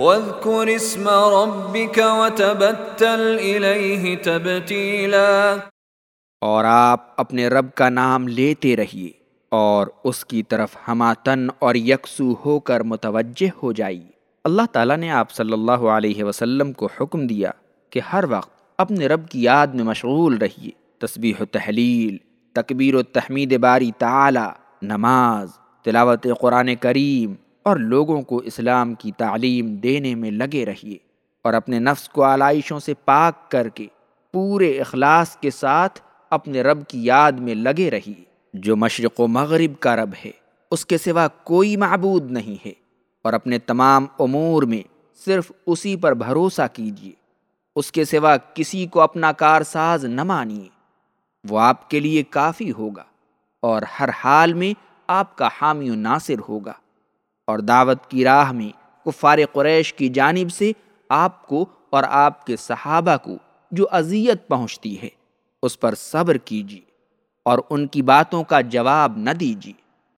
واذكر اسم ربك وتبتل إليه تبتيلا اور آپ اپنے رب کا نام لیتے رہیے اور اس کی طرف ہماتن اور یکسو ہو کر متوجہ ہو جائیے۔ اللہ تعالیٰ نے آپ صلی اللہ علیہ وسلم کو حکم دیا کہ ہر وقت اپنے رب کی یاد میں مشغول رہیے۔ تسبیح و تحلیل، تکبیر و تحمید باری تعالی، نماز، تلاوت قرآن کریم اور لوگوں کو اسلام کی تعلیم دینے میں لگے رہیے اور اپنے نفس کو آلائشوں سے پاک کر کے پورے اخلاص کے ساتھ اپنے رب کی یاد میں لگے رہیے۔ جو مشرق و مغرب کا رب ہے، اس کے سوا کوئی معبود نہیں ہے۔ اور اپنے تمام امور میں صرف اسی پر بھروسہ کیجیے۔ اس کے سوا کسی کو اپنا کار ساز نہ مانیے۔ وہ آپ کے لیے کافی ہوگا اور ہر حال میں آپ کا حامی و ناصر ہوگا۔ اور دعوت کی راہ میں کفار قریش کی جانب سے آپ کو اور آپ کے صحابہ کو جو اذیت پہنچتی ہے، اس پر صبر کیجیے اور ان کی باتوں کا جواب نہ دیجیے۔